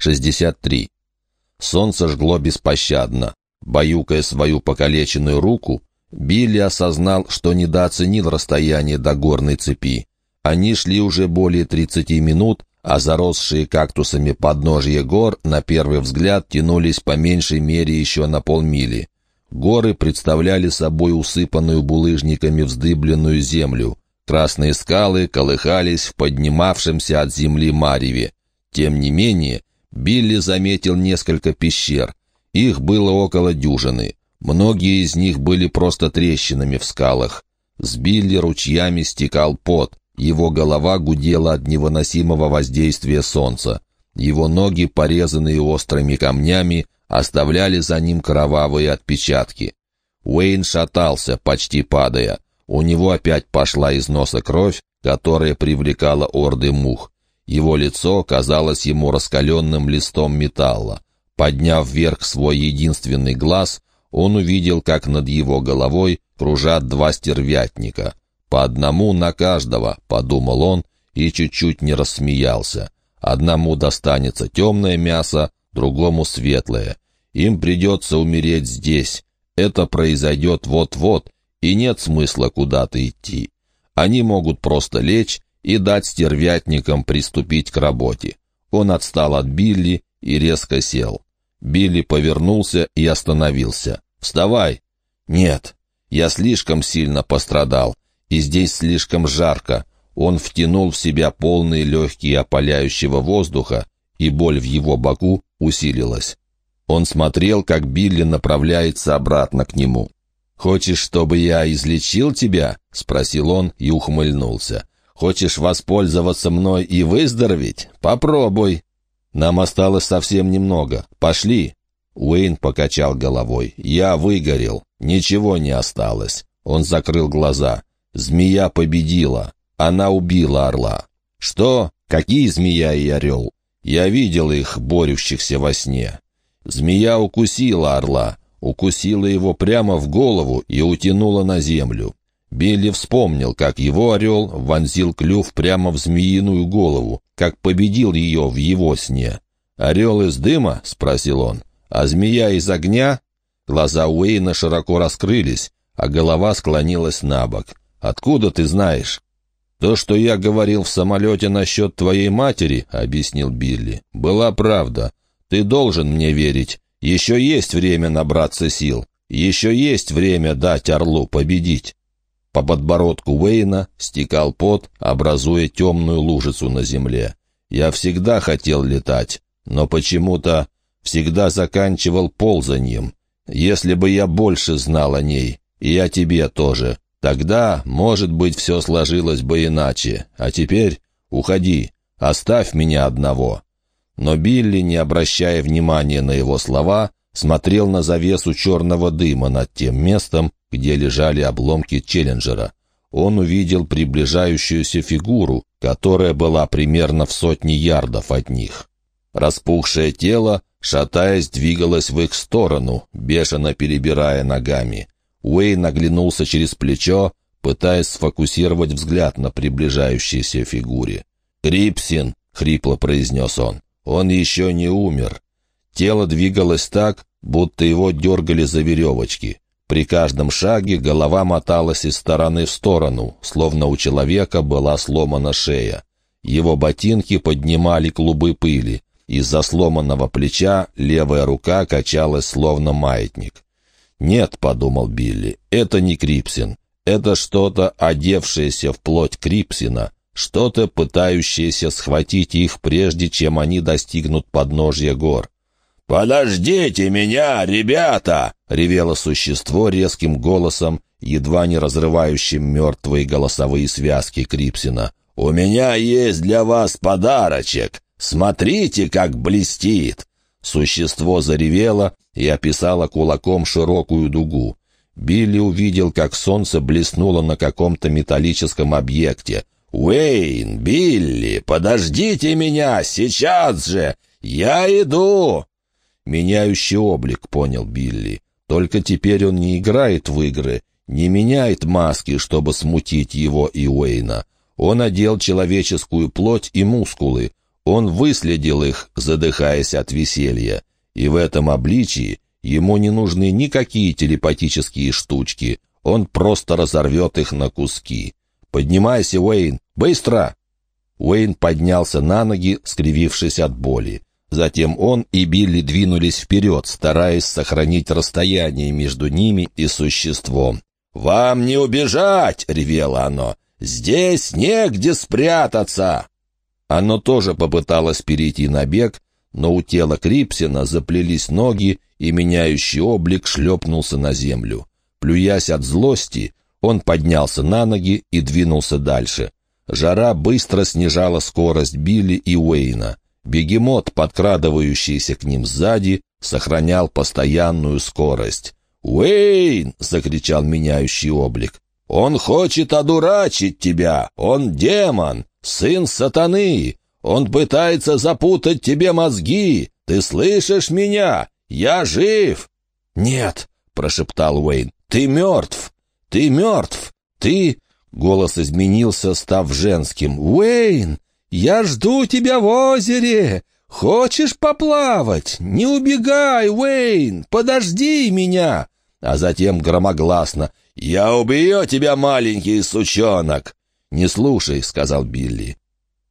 63. Солнце жгло беспощадно. Баюкая свою покалеченную руку, Билли осознал, что недооценил расстояние до горной цепи. Они шли уже более 30 минут, а заросшие кактусами подножья гор на первый взгляд тянулись по меньшей мере еще на полмили. Горы представляли собой усыпанную булыжниками вздыбленную землю. Красные скалы колыхались в поднимавшемся от земли мареве. Тем не менее, Билли заметил несколько пещер. Их было около дюжины. Многие из них были просто трещинами в скалах. С Билли ручьями стекал пот. Его голова гудела от невыносимого воздействия солнца. Его ноги, порезанные острыми камнями, оставляли за ним кровавые отпечатки. Уэйн шатался, почти падая. У него опять пошла из носа кровь, которая привлекала орды мух. Его лицо казалось ему раскаленным листом металла. Подняв вверх свой единственный глаз, он увидел, как над его головой кружат два стервятника. «По одному на каждого», — подумал он и чуть-чуть не рассмеялся. «Одному достанется темное мясо, другому светлое. Им придется умереть здесь. Это произойдет вот-вот, и нет смысла куда-то идти. Они могут просто лечь и дать стервятникам приступить к работе. Он отстал от Билли и резко сел. Билли повернулся и остановился. «Вставай!» «Нет, я слишком сильно пострадал, и здесь слишком жарко». Он втянул в себя полные легкие опаляющего воздуха, и боль в его боку усилилась. Он смотрел, как Билли направляется обратно к нему. «Хочешь, чтобы я излечил тебя?» — спросил он и ухмыльнулся. «Хочешь воспользоваться мной и выздороветь? Попробуй!» «Нам осталось совсем немного. Пошли!» Уэйн покачал головой. «Я выгорел. Ничего не осталось». Он закрыл глаза. «Змея победила. Она убила орла». «Что? Какие змея и орел?» «Я видел их, борющихся во сне». Змея укусила орла, укусила его прямо в голову и утянула на землю. Билли вспомнил, как его орел вонзил клюв прямо в змеиную голову, как победил ее в его сне. «Орел из дыма?» — спросил он. «А змея из огня?» Глаза Уэйна широко раскрылись, а голова склонилась на бок. «Откуда ты знаешь?» «То, что я говорил в самолете насчет твоей матери», — объяснил Билли, — «была правда. Ты должен мне верить. Еще есть время набраться сил. Еще есть время дать Орлу победить». По подбородку Уэйна стекал пот, образуя темную лужицу на земле. «Я всегда хотел летать, но почему-то всегда заканчивал ползанием. Если бы я больше знал о ней, и о тебе тоже, тогда, может быть, все сложилось бы иначе. А теперь уходи, оставь меня одного». Но Билли, не обращая внимания на его слова, смотрел на завесу черного дыма над тем местом, где лежали обломки Челленджера. Он увидел приближающуюся фигуру, которая была примерно в сотне ярдов от них. Распухшее тело, шатаясь, двигалось в их сторону, бешено перебирая ногами. Уэйн оглянулся через плечо, пытаясь сфокусировать взгляд на приближающейся фигуре. «Крипсин!» — хрипло произнес он. «Он еще не умер». Тело двигалось так, будто его дергали за веревочки. При каждом шаге голова моталась из стороны в сторону, словно у человека была сломана шея. Его ботинки поднимали клубы пыли. Из-за сломанного плеча левая рука качалась, словно маятник. «Нет», — подумал Билли, — «это не Крипсин. Это что-то, одевшееся в плоть Крипсина, что-то, пытающееся схватить их, прежде чем они достигнут подножья гор. «Подождите меня, ребята!» — ревело существо резким голосом, едва не разрывающим мертвые голосовые связки Крипсина. «У меня есть для вас подарочек. Смотрите, как блестит!» Существо заревело и описало кулаком широкую дугу. Билли увидел, как солнце блеснуло на каком-то металлическом объекте. «Уэйн, Билли, подождите меня, сейчас же! Я иду!» Меняющий облик, понял Билли. Только теперь он не играет в игры, не меняет маски, чтобы смутить его и Уэйна. Он одел человеческую плоть и мускулы. Он выследил их, задыхаясь от веселья, и в этом обличии ему не нужны никакие телепатические штучки, он просто разорвет их на куски. «Поднимайся, Уэйн! Быстро!» Уэйн поднялся на ноги, скривившись от боли. Затем он и Билли двинулись вперед, стараясь сохранить расстояние между ними и существом. «Вам не убежать!» — ревело оно. «Здесь негде спрятаться!» Оно тоже попыталось перейти на бег, но у тела Крипсина заплелись ноги, и меняющий облик шлепнулся на землю. Плюясь от злости, он поднялся на ноги и двинулся дальше. Жара быстро снижала скорость Билли и Уэйна. Бегемот, подкрадывающийся к ним сзади, сохранял постоянную скорость. «Уэйн!» — закричал меняющий облик. «Он хочет одурачить тебя! Он демон! Сын сатаны! Он пытается запутать тебе мозги! Ты слышишь меня? Я жив!» «Нет!» — прошептал Уэйн. «Ты мертв! Ты мертв! Ты...» Голос изменился, став женским. «Уэйн, я жду тебя в озере! Хочешь поплавать? Не убегай, Уэйн! Подожди меня!» А затем громогласно. «Я убью тебя, маленький сучонок!» «Не слушай», — сказал Билли.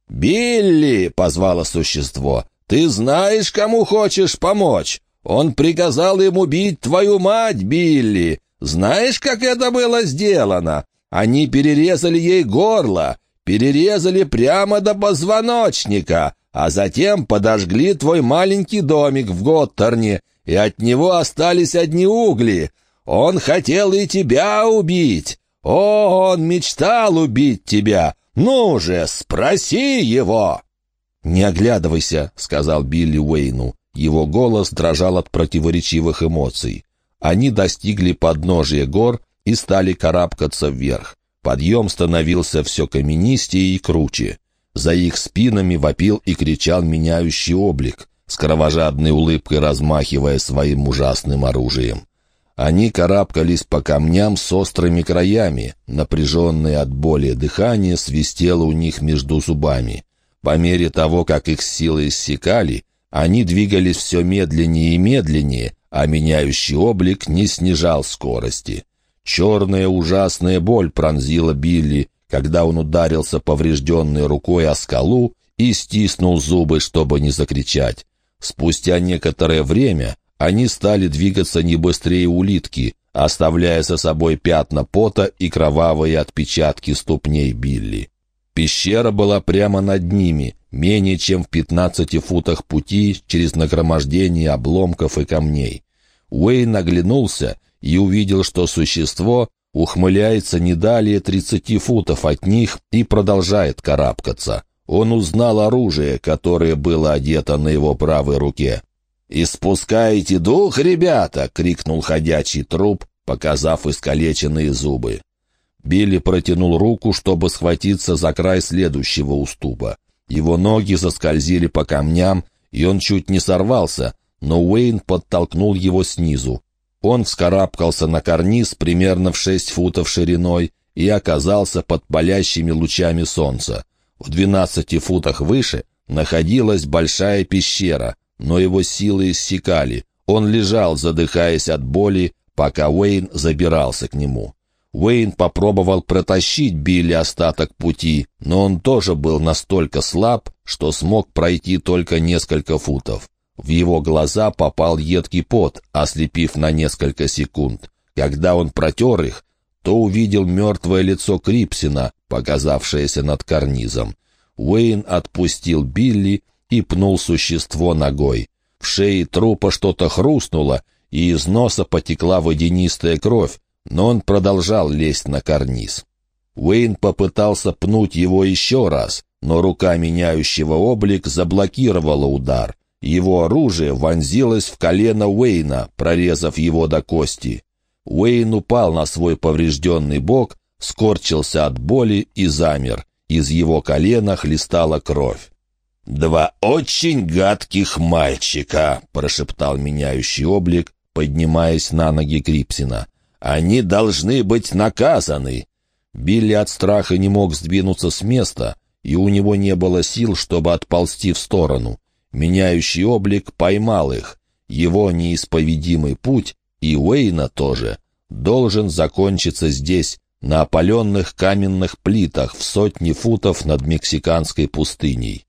«Билли!» — позвало существо. «Ты знаешь, кому хочешь помочь? Он приказал им убить твою мать, Билли. Знаешь, как это было сделано? Они перерезали ей горло, перерезали прямо до позвоночника, а затем подожгли твой маленький домик в Готтерне, и от него остались одни угли. Он хотел и тебя убить. О, он мечтал убить тебя. Ну же, спроси его!» «Не оглядывайся», — сказал Билли Уэйну. Его голос дрожал от противоречивых эмоций. Они достигли подножия гор и стали карабкаться вверх. Подъем становился все каменистее и круче. За их спинами вопил и кричал меняющий облик, с кровожадной улыбкой размахивая своим ужасным оружием. Они карабкались по камням с острыми краями, напряженное от боли дыхание свистело у них между зубами. По мере того, как их силы иссякали, они двигались все медленнее и медленнее, а меняющий облик не снижал скорости. Черная ужасная боль пронзила Билли, когда он ударился поврежденной рукой о скалу и стиснул зубы, чтобы не закричать. Спустя некоторое время они стали двигаться не быстрее улитки, оставляя за собой пятна пота и кровавые отпечатки ступней Билли. Пещера была прямо над ними, менее чем в пятнадцати футах пути через нагромождение обломков и камней. Уэйн оглянулся и увидел, что существо ухмыляется не далее тридцати футов от них и продолжает карабкаться. Он узнал оружие, которое было одето на его правой руке. «Испускаете дух, ребята!» — крикнул ходячий труп, показав искалеченные зубы. Билли протянул руку, чтобы схватиться за край следующего уступа. Его ноги заскользили по камням, и он чуть не сорвался, но Уэйн подтолкнул его снизу. Он вскарабкался на карниз примерно в шесть футов шириной и оказался под палящими лучами солнца. В двенадцати футах выше находилась большая пещера, но его силы иссякали. Он лежал, задыхаясь от боли, пока Уэйн забирался к нему. Уэйн попробовал протащить Билли остаток пути, но он тоже был настолько слаб, что смог пройти только несколько футов. В его глаза попал едкий пот, ослепив на несколько секунд. Когда он протер их, то увидел мертвое лицо Крипсина, показавшееся над карнизом. Уэйн отпустил Билли и пнул существо ногой. В шее трупа что-то хрустнуло, и из носа потекла водянистая кровь, но он продолжал лезть на карниз. Уэйн попытался пнуть его еще раз, но рука меняющего облик заблокировала удар. Его оружие вонзилось в колено Уэйна, прорезав его до кости. Уэйн упал на свой поврежденный бок, скорчился от боли и замер. Из его колена хлестала кровь. «Два очень гадких мальчика», — прошептал меняющий облик, поднимаясь на ноги Крипсина. «Они должны быть наказаны». Билли от страха не мог сдвинуться с места, и у него не было сил, чтобы отползти в сторону. Меняющий облик поймал их. Его неисповедимый путь, и Уэйна тоже, должен закончиться здесь, на опаленных каменных плитах в сотни футов над мексиканской пустыней.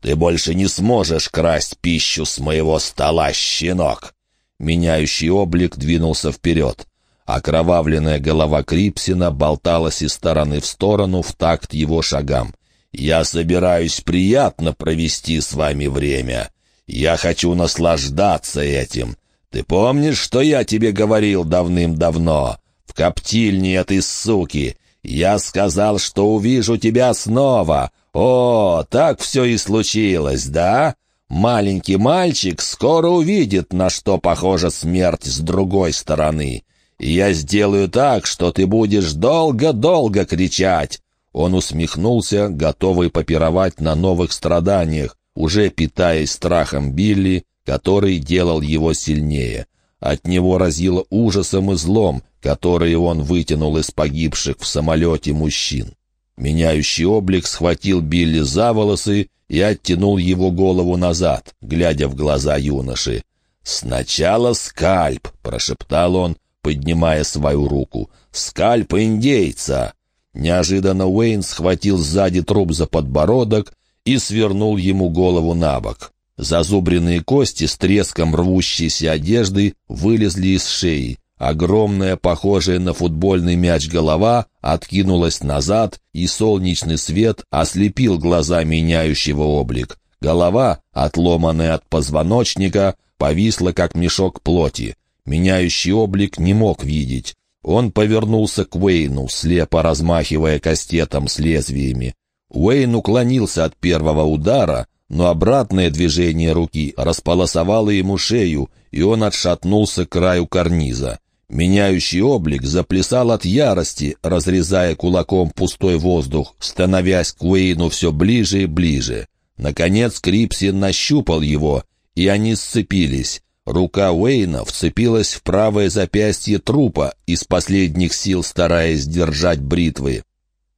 «Ты больше не сможешь красть пищу с моего стола, щенок!» Меняющий облик двинулся вперед. Окровавленная голова Крипсина болталась из стороны в сторону в такт его шагам. «Я собираюсь приятно провести с вами время. Я хочу наслаждаться этим. Ты помнишь, что я тебе говорил давным-давно? В коптильне этой суки. Я сказал, что увижу тебя снова. О, так все и случилось, да? Маленький мальчик скоро увидит, на что похожа смерть с другой стороны. Я сделаю так, что ты будешь долго-долго кричать. Он усмехнулся, готовый попировать на новых страданиях, уже питаясь страхом Билли, который делал его сильнее. От него разило ужасом и злом, которые он вытянул из погибших в самолете мужчин. Меняющий облик схватил Билли за волосы и оттянул его голову назад, глядя в глаза юноши. «Сначала скальп», — прошептал он, поднимая свою руку. «Скальп индейца!» Неожиданно Уэйн схватил сзади труп за подбородок и свернул ему голову на бок. Зазубренные кости с треском рвущейся одежды вылезли из шеи. Огромная, похожая на футбольный мяч голова откинулась назад, и солнечный свет ослепил глаза меняющего облик. Голова, отломанная от позвоночника, повисла, как мешок плоти. Меняющий облик не мог видеть. Он повернулся к Уэйну, слепо размахивая кастетом с лезвиями. Уэйн уклонился от первого удара, но обратное движение руки располосовало ему шею, и он отшатнулся к краю карниза. Меняющий облик заплясал от ярости, разрезая кулаком пустой воздух, становясь к Уэйну все ближе и ближе. Наконец Крипсин нащупал его, и они сцепились. Рука Уэйна вцепилась в правое запястье трупа, из последних сил стараясь держать бритвы.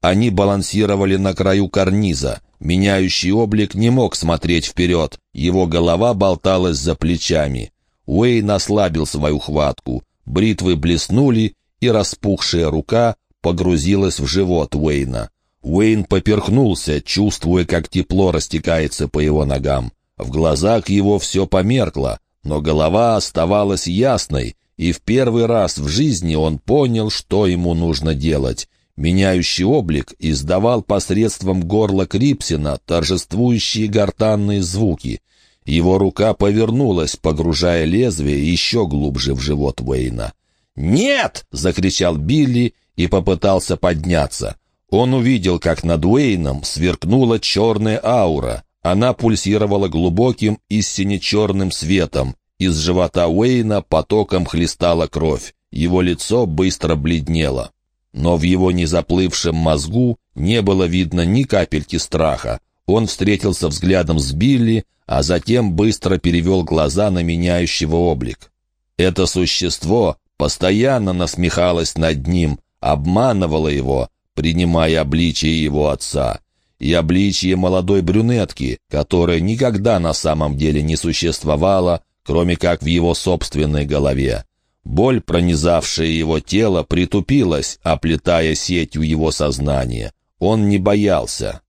Они балансировали на краю карниза. Меняющий облик не мог смотреть вперед, его голова болталась за плечами. Уэйн ослабил свою хватку. Бритвы блеснули, и распухшая рука погрузилась в живот Уэйна. Уэйн поперхнулся, чувствуя, как тепло растекается по его ногам. В глазах его все померкло, но голова оставалась ясной, и в первый раз в жизни он понял, что ему нужно делать. Меняющий облик издавал посредством горла Крипсина торжествующие гортанные звуки. Его рука повернулась, погружая лезвие еще глубже в живот Уэйна. «Нет!» — закричал Билли и попытался подняться. Он увидел, как над Уэйном сверкнула черная аура. Она пульсировала глубоким и сине-черным светом. Из живота Уэйна потоком хлестала кровь. Его лицо быстро бледнело. Но в его незаплывшем мозгу не было видно ни капельки страха. Он встретился взглядом с Билли, а затем быстро перевел глаза на меняющего облик. Это существо постоянно насмехалось над ним, обманывало его, принимая обличие его отца, и обличие молодой брюнетки, которая никогда на самом деле не существовала, кроме как в его собственной голове. Боль, пронизавшая его тело, притупилась, оплетая сетью его сознания. Он не боялся.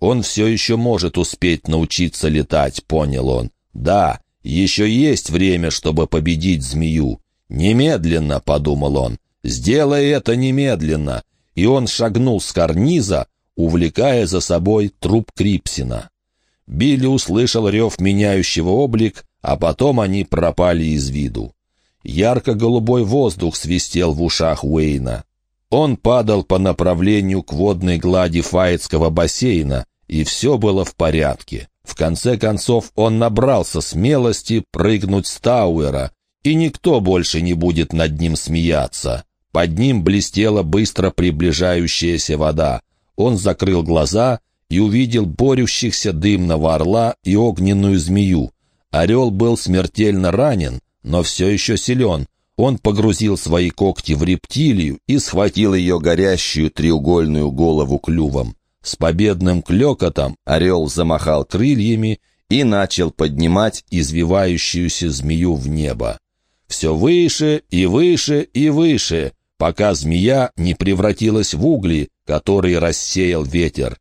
Он все еще может успеть научиться летать, понял он. Да, еще есть время, чтобы победить змею. Немедленно, подумал он, сделай это немедленно. И он шагнул с карниза, увлекая за собой труп Крипсина. Билли услышал рев меняющего облик, а потом они пропали из виду. Ярко-голубой воздух свистел в ушах Уэйна. Он падал по направлению к водной глади Фаетского бассейна, и все было в порядке. В конце концов он набрался смелости прыгнуть с Тауэра, и никто больше не будет над ним смеяться. Под ним блестела быстро приближающаяся вода. Он закрыл глаза и увидел борющихся дымного орла и огненную змею. Орел был смертельно ранен, но все еще силен. Он погрузил свои когти в рептилию и схватил ее горящую треугольную голову клювом. С победным клёкотом орел замахал крыльями и начал поднимать извивающуюся змею в небо. Все выше и выше и выше, пока змея не превратилась в угли, которые рассеял ветер.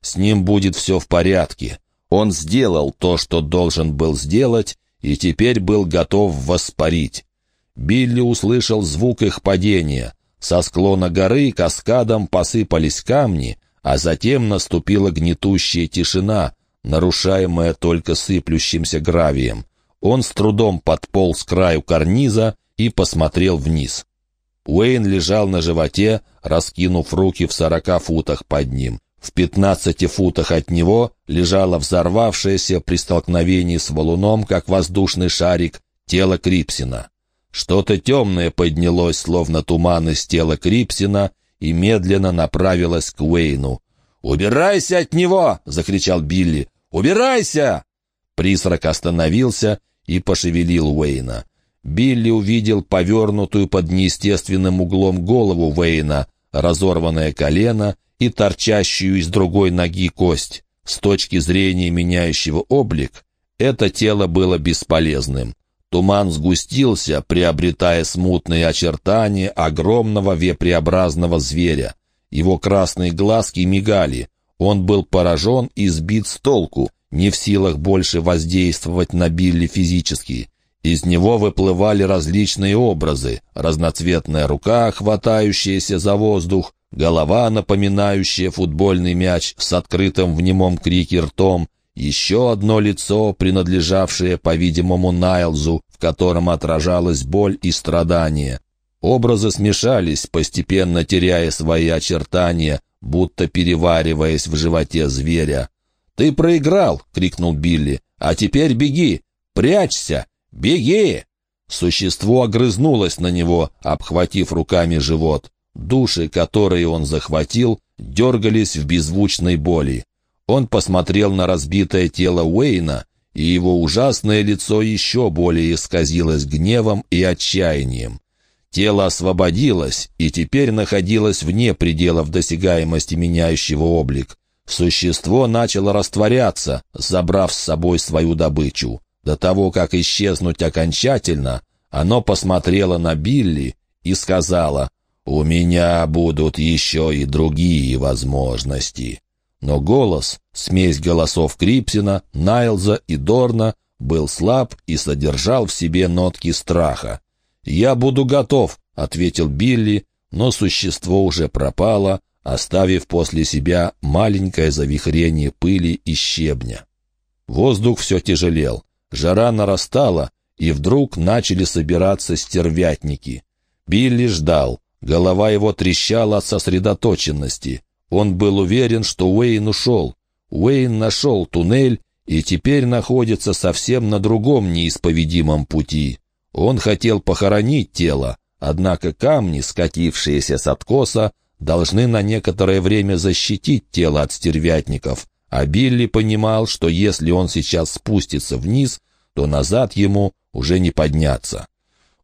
С ним будет все в порядке. Он сделал то, что должен был сделать, и теперь был готов воспарить. Билли услышал звук их падения. Со склона горы каскадом посыпались камни, а затем наступила гнетущая тишина, нарушаемая только сыплющимся гравием. Он с трудом подполз к краю карниза и посмотрел вниз. Уэйн лежал на животе, раскинув руки в сорока футах под ним. В пятнадцати футах от него лежало взорвавшееся при столкновении с валуном, как воздушный шарик, тело Крипсина. Что-то темное поднялось, словно туман из тела Крипсина, и медленно направилось к Уэйну. «Убирайся от него!» — закричал Билли. «Убирайся!» Призрак остановился и пошевелил Уэйна. Билли увидел повернутую под неестественным углом голову Уэйна, разорванное колено и торчащую из другой ноги кость. С точки зрения меняющего облик, это тело было бесполезным. Туман сгустился, приобретая смутные очертания огромного вепреобразного зверя. Его красные глазки мигали. Он был поражен и сбит с толку, не в силах больше воздействовать на Билли физически. Из него выплывали различные образы. Разноцветная рука, хватающаяся за воздух, голова, напоминающая футбольный мяч с открытым в немом крике ртом, еще одно лицо, принадлежавшее, по-видимому, Найлзу, в котором отражалась боль и страдание. Образы смешались, постепенно теряя свои очертания, будто перевариваясь в животе зверя. «Ты проиграл!» — крикнул Билли. «А теперь беги! Прячься! Беги!» Существо огрызнулось на него, обхватив руками живот. Души, которые он захватил, дергались в беззвучной боли. Он посмотрел на разбитое тело Уэйна, и его ужасное лицо еще более исказилось гневом и отчаянием. Тело освободилось и теперь находилось вне пределов досягаемости меняющего облик. Существо начало растворяться, забрав с собой свою добычу. До того, как исчезнуть окончательно, оно посмотрело на Билли и сказала, «У меня будут еще и другие возможности». Но голос, смесь голосов Крипсина, Найлза и Дорна, был слаб и содержал в себе нотки страха. «Я буду готов», — ответил Билли, но существо уже пропало, оставив после себя маленькое завихрение пыли и щебня. Воздух все тяжелел, жара нарастала, и вдруг начали собираться стервятники. Билли ждал, голова его трещала от сосредоточенности. Он был уверен, что Уэйн ушел. Уэйн нашел туннель и теперь находится совсем на другом неисповедимом пути. Он хотел похоронить тело, однако камни, скатившиеся с откоса, должны на некоторое время защитить тело от стервятников, а Билли понимал, что если он сейчас спустится вниз, то назад ему уже не подняться.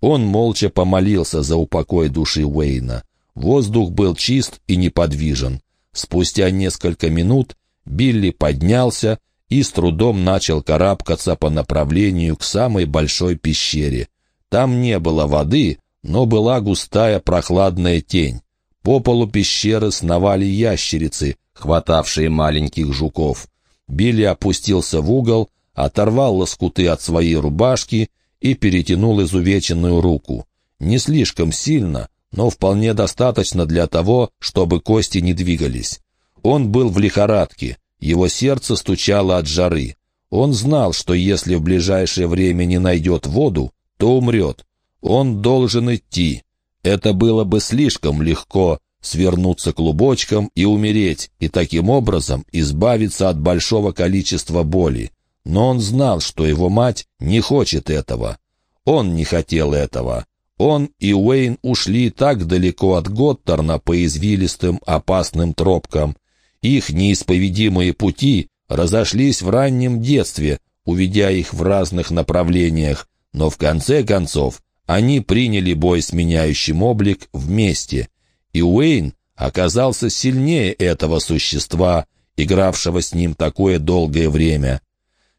Он молча помолился за упокой души Уэйна. Воздух был чист и неподвижен. Спустя несколько минут Билли поднялся и с трудом начал карабкаться по направлению к самой большой пещере. Там не было воды, но была густая прохладная тень. По полу пещеры сновали ящерицы, хватавшие маленьких жуков. Билли опустился в угол, оторвал лоскуты от своей рубашки и перетянул изувеченную руку. Не слишком сильно, но вполне достаточно для того, чтобы кости не двигались. Он был в лихорадке, его сердце стучало от жары. Он знал, что если в ближайшее время не найдет воду, то умрет. Он должен идти. Это было бы слишком легко свернуться клубочком и умереть, и таким образом избавиться от большого количества боли. Но он знал, что его мать не хочет этого. Он не хотел этого. Он и Уэйн ушли так далеко от Готтерна по извилистым опасным тропкам. Их неисповедимые пути разошлись в раннем детстве, уведя их в разных направлениях, но в конце концов они приняли бой с меняющим облик вместе, и Уэйн оказался сильнее этого существа, игравшего с ним такое долгое время.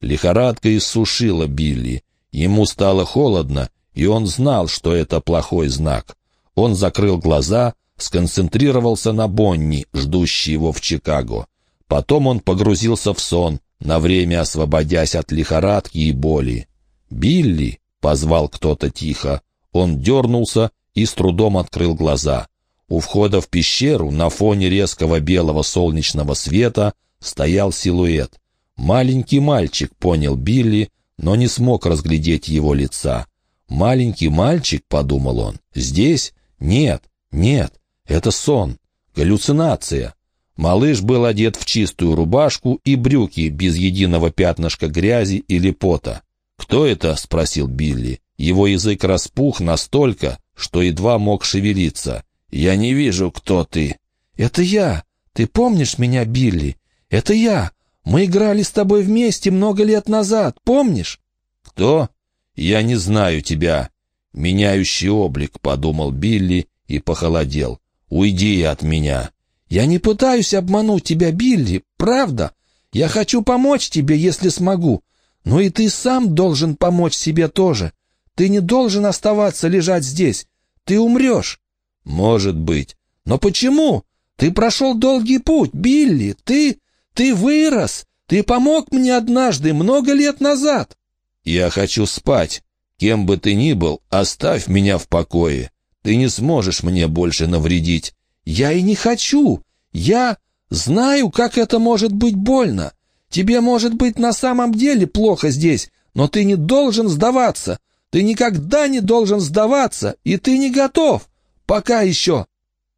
Лихорадка иссушила Билли. Ему стало холодно, и он знал, что это плохой знак. Он закрыл глаза, сконцентрировался на Бонни, ждущей его в Чикаго. Потом он погрузился в сон, на время освободясь от лихорадки и боли. «Билли!» — позвал кто-то тихо. Он дернулся и с трудом открыл глаза. У входа в пещеру на фоне резкого белого солнечного света стоял силуэт. Маленький мальчик, понял Билли, но не смог разглядеть его лица. «Маленький мальчик», — подумал он, — «здесь? Нет, нет, это сон, галлюцинация». Малыш был одет в чистую рубашку и брюки без единого пятнышка грязи или пота. «Кто это?» — спросил Билли. Его язык распух настолько, что едва мог шевелиться. «Я не вижу, кто ты». «Это я. Ты помнишь меня, Билли? Это я. Мы играли с тобой вместе много лет назад, помнишь?» «Кто?» «Я не знаю тебя». «Меняющий облик», — подумал Билли и похолодел. «Уйди от меня». «Я не пытаюсь обмануть тебя, Билли, правда. Я хочу помочь тебе, если смогу. Но и ты сам должен помочь себе тоже. Ты не должен оставаться лежать здесь. Ты умрешь». «Может быть. Но почему? Ты прошел долгий путь, Билли. Ты... ты вырос. Ты помог мне однажды, много лет назад». «Я хочу спать. Кем бы ты ни был, оставь меня в покое. Ты не сможешь мне больше навредить. «Я и не хочу. Я знаю, как это может быть больно. Тебе может быть на самом деле плохо здесь, но ты не должен сдаваться. Ты никогда не должен сдаваться, и ты не готов. Пока еще».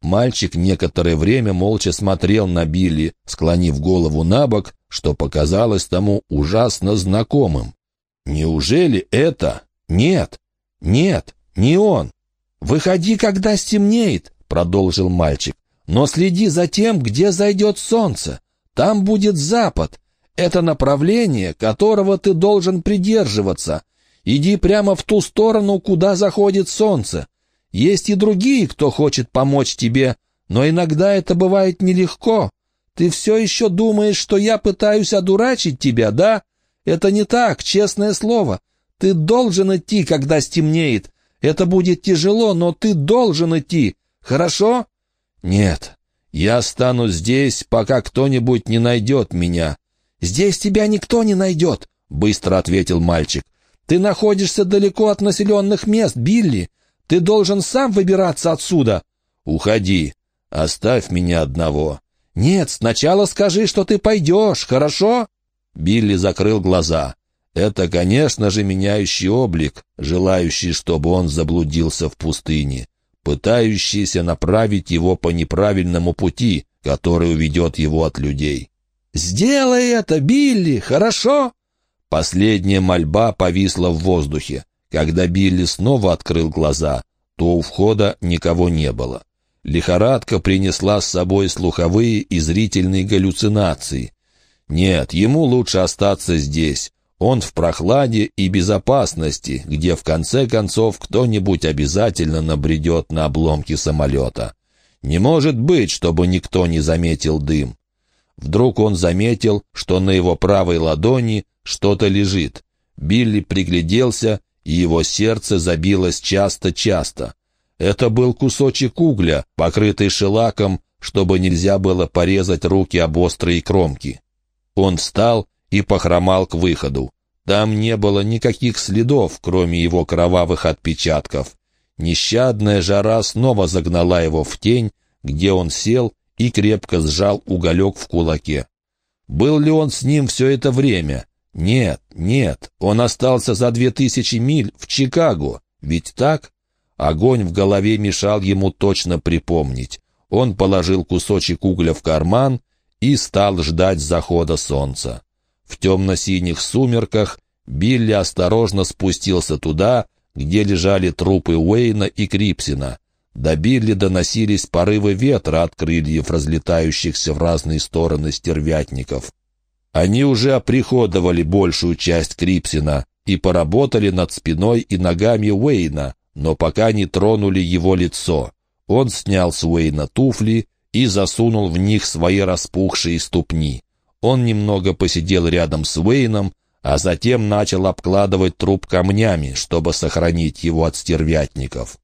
Мальчик некоторое время молча смотрел на Билли, склонив голову на бок, что показалось тому ужасно знакомым. «Неужели это? Нет, нет, не он. Выходи, когда стемнеет, продолжил мальчик. «Но следи за тем, где зайдет солнце. Там будет запад. Это направление, которого ты должен придерживаться. Иди прямо в ту сторону, куда заходит солнце. Есть и другие, кто хочет помочь тебе, но иногда это бывает нелегко. Ты все еще думаешь, что я пытаюсь одурачить тебя, да? Это не так, честное слово. Ты должен идти, когда стемнеет. Это будет тяжело, но ты должен идти. Хорошо? Нет. Я останусь здесь, пока кто-нибудь не найдет меня. Здесь тебя никто не найдет, быстро ответил мальчик. Ты находишься далеко от населенных мест, Билли. Ты должен сам выбираться отсюда. Уходи. Оставь меня одного. Нет, сначала скажи, что ты пойдешь, хорошо? Билли закрыл глаза. Это, конечно же, меняющий облик, желающий, чтобы он заблудился в пустыне пытающийся направить его по неправильному пути, который уведет его от людей. «Сделай это, Билли, хорошо?» Последняя мольба повисла в воздухе. Когда Билли снова открыл глаза, то у входа никого не было. Лихорадка принесла с собой слуховые и зрительные галлюцинации. Нет, ему лучше остаться здесь. Он в прохладе и безопасности, где в конце концов кто-нибудь обязательно набредет на обломки самолета. Не может быть, чтобы никто не заметил дым. Вдруг он заметил, что на его правой ладони что-то лежит. Билли пригляделся, и его сердце забилось часто-часто. Это был кусочек угля, покрытый шелаком, чтобы нельзя было порезать руки об острые кромки. Он встал и похромал к выходу. Там не было никаких следов, кроме его кровавых отпечатков. Нещадная жара снова загнала его в тень, где он сел и крепко сжал уголек в кулаке. Был ли он с ним все это время? Нет, нет, он остался за две тысячи миль в Чикаго. Ведь так? Огонь в голове мешал ему точно припомнить. Он положил кусочек угля в карман и стал ждать захода солнца. В темно-синих сумерках Билли осторожно спустился туда, где лежали трупы Уэйна и Крипсина. До Билли доносились порывы ветра от крыльев, разлетающихся в разные стороны стервятников. Они уже оприходовали большую часть Крипсина и поработали над спиной и ногами Уэйна, но пока не тронули его лицо. Он снял с Уэйна туфли и засунул в них свои распухшие ступни. Он немного посидел рядом с Уэйном, а затем начал обкладывать труп камнями, чтобы сохранить его от стервятников.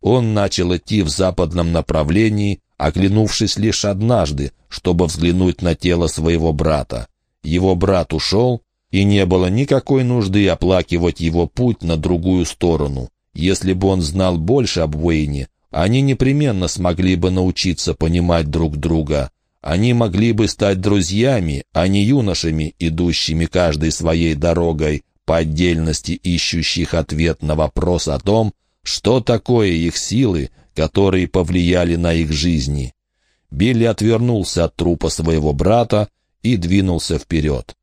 Он начал идти в западном направлении, оглянувшись лишь однажды, чтобы взглянуть на тело своего брата. Его брат ушел, и не было никакой нужды оплакивать его путь на другую сторону. Если бы он знал больше об Уэйне, они непременно смогли бы научиться понимать друг друга. Они могли бы стать друзьями, а не юношами, идущими каждой своей дорогой, по отдельности ищущих ответ на вопрос о том, что такое их силы, которые повлияли на их жизни. Билли отвернулся от трупа своего брата и двинулся вперед.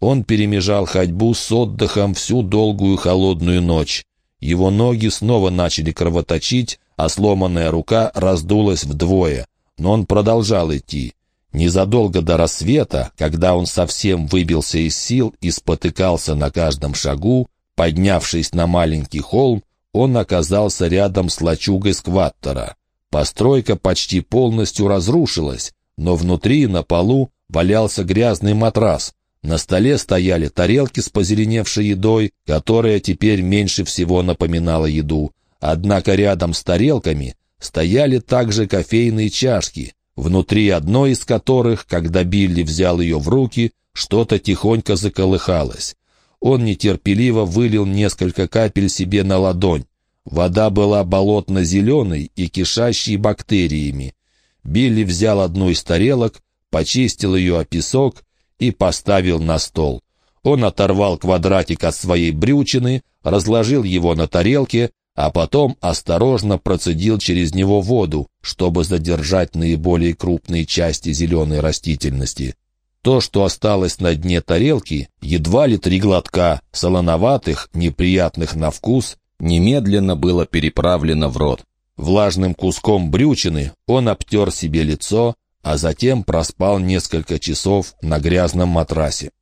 Он перемежал ходьбу с отдыхом всю долгую холодную ночь. Его ноги снова начали кровоточить, а сломанная рука раздулась вдвое, но он продолжал идти. Незадолго до рассвета, когда он совсем выбился из сил и спотыкался на каждом шагу, поднявшись на маленький холм, он оказался рядом с лачугой скваттера. Постройка почти полностью разрушилась, но внутри, на полу, валялся грязный матрас. На столе стояли тарелки с позеленевшей едой, которая теперь меньше всего напоминала еду. Однако рядом с тарелками стояли также кофейные чашки, внутри одной из которых, когда Билли взял ее в руки, что-то тихонько заколыхалось. Он нетерпеливо вылил несколько капель себе на ладонь. Вода была болотно-зеленой и кишащей бактериями. Билли взял одну из тарелок, почистил ее о песок и поставил на стол. Он оторвал квадратик от своей брючины, разложил его на тарелке, а потом осторожно процедил через него воду, чтобы задержать наиболее крупные части зеленой растительности. То, что осталось на дне тарелки, едва ли три глотка, солоноватых, неприятных на вкус, немедленно было переправлено в рот. Влажным куском брючины он обтер себе лицо, а затем проспал несколько часов на грязном матрасе.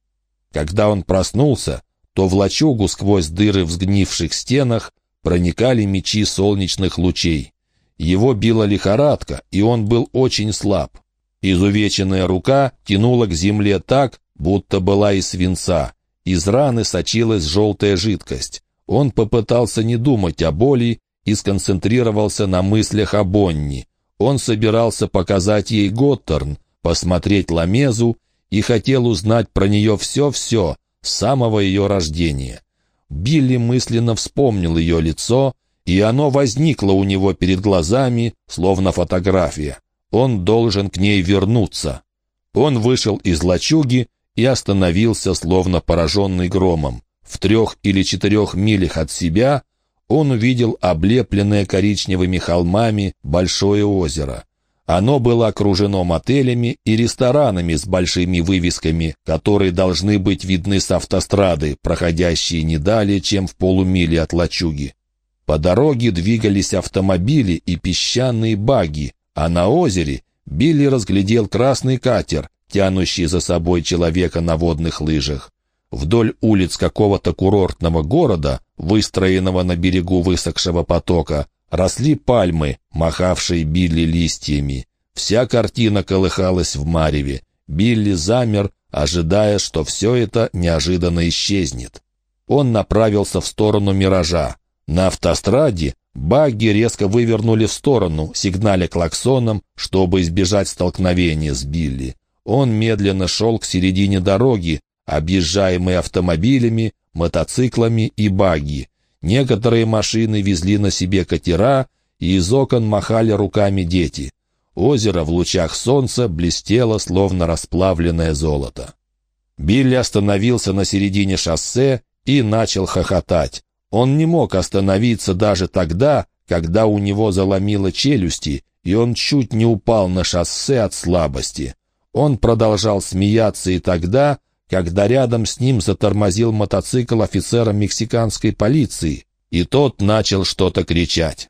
Когда он проснулся, то в лачугу сквозь дыры в сгнивших стенах проникали мечи солнечных лучей. Его била лихорадка, и он был очень слаб. Изувеченная рука тянула к земле так, будто была из свинца. Из раны сочилась желтая жидкость. Он попытался не думать о боли и сконцентрировался на мыслях о Бонни. Он собирался показать ей Готтерн, посмотреть Ламезу и хотел узнать про нее все-все с самого ее рождения. Билли мысленно вспомнил ее лицо, и оно возникло у него перед глазами, словно фотография. Он должен к ней вернуться. Он вышел из лачуги и остановился, словно пораженный громом. В трех или четырех милях от себя он увидел облепленное коричневыми холмами большое озеро. Оно было окружено мотелями и ресторанами с большими вывесками, которые должны быть видны с автострады, проходящей не далее, чем в полумиле от лачуги. По дороге двигались автомобили и песчаные баги, а на озере Билли разглядел красный катер, тянущий за собой человека на водных лыжах. Вдоль улиц какого-то курортного города, выстроенного на берегу высохшего потока, росли пальмы, махавшие Билли листьями. Вся картина колыхалась в мареве. Билли замер, ожидая, что все это неожиданно исчезнет. Он направился в сторону «Миража». На автостраде багги резко вывернули в сторону, сигналя клаксоном, чтобы избежать столкновения с Билли. Он медленно шел к середине дороги, объезжаемой автомобилями, мотоциклами и багги. Некоторые машины везли на себе катера, и из окон махали руками дети. Озеро в лучах солнца блестело, словно расплавленное золото. Билли остановился на середине шоссе и начал хохотать. Он не мог остановиться даже тогда, когда у него заломило челюсти, и он чуть не упал на шоссе от слабости. Он продолжал смеяться и тогда, когда рядом с ним затормозил мотоцикл офицера мексиканской полиции, и тот начал что-то кричать.